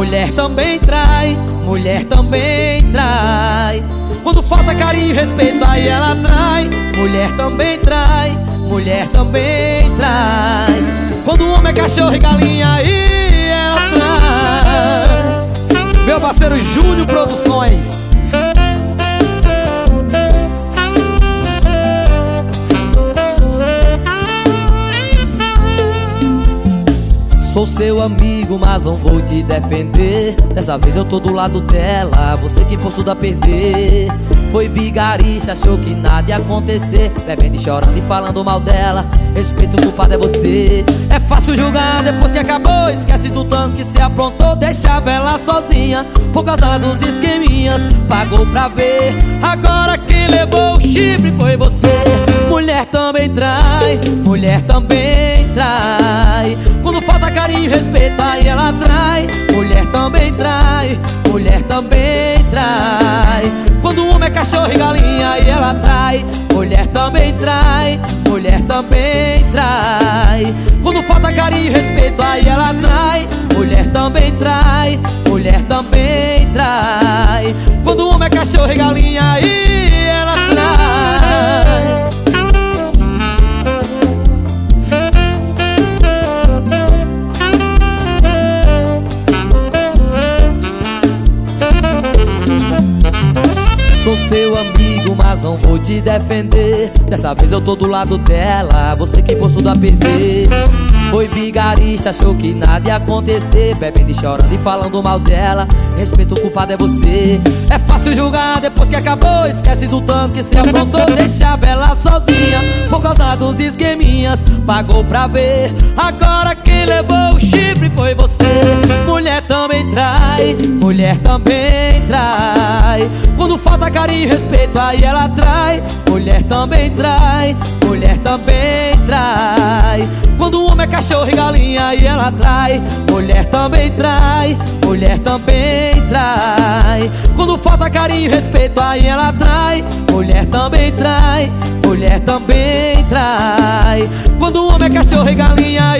mulher também trai, mulher também trai. Quando falta carinho e respeito, aí ela trai, mulher também trai, mulher também trai. Quando o homem é cachorro e galinha, aí ela trai. Meu parceiro Júnior Produções. Sou seu amigo, mas não vou te defender. Dessa vez eu tô do lado dela Você que posso a perder. Foi vigarista, achou que nada ia acontecer. Bebendo e chorando e falando mal dela. Respeito, o culpado é você. É fácil julgar depois que acabou Esquece do tanto que se aprontou. Deixava ela sozinha Por causa dos esqueminhas. Pagou pra ver Agora quem levou o chifre foi você. Mulher também trai Mulher também trai. Quando falta carinho e respeito, aí ela trai. Mulher também trai, mulher também trai. Quando o homem é cachorro e galinha, aí ela trai. Mulher também trai, mulher também trai. Quando falta carinho e respeito, aí ela trai. Mulher também trai, mulher também trai. Quando o homem é cachorro e galinha, aí seu amigo, mas não vou te defender. Dessa vez eu tô do lado dela Você que posso a perder. Foi vigarista, achou que nada ia acontecer. Bebendo e chorando e falando mal dela. Respeito, o culpado é você. É fácil julgar depois que acabou Esquece do tanto que se aprontou Deixava ela sozinha Por causa dos esqueminhas. Pagou pra ver Agora quem levou o chifre foi você. Mulher também trai Mulher também trai Quando falta carinho e respeito aí ela trai. Mulher também trai Mulher também trai. Quando o homem é cachorro e galinha aí ela trai. Mulher também trai Mulher também trai. Quando falta carinho e respeito aí ela trai. Mulher também trai Mulher também trai. Quando o homem é cachorro e galinha